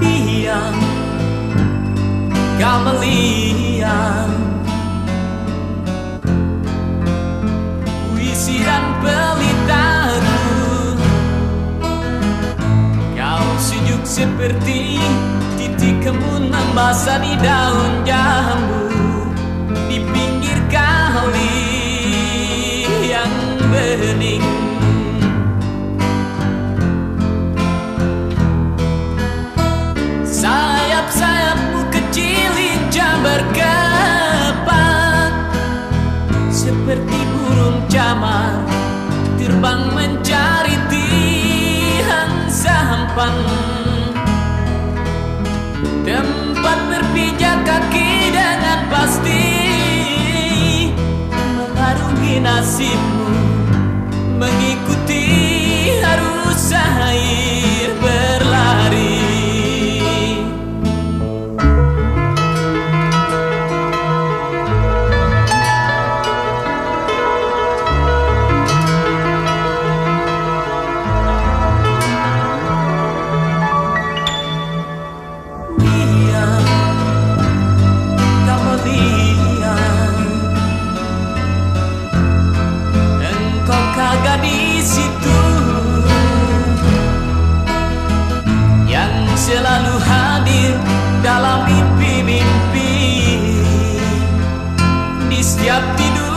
yang kamelian Puisi dan pelitaku Kau sejuk seperti titik kembun membasah di daun jambu Tempat berpijak kaki dengan pasti Mengarungi nasibmu Mengikuti arus sehari setiap tidur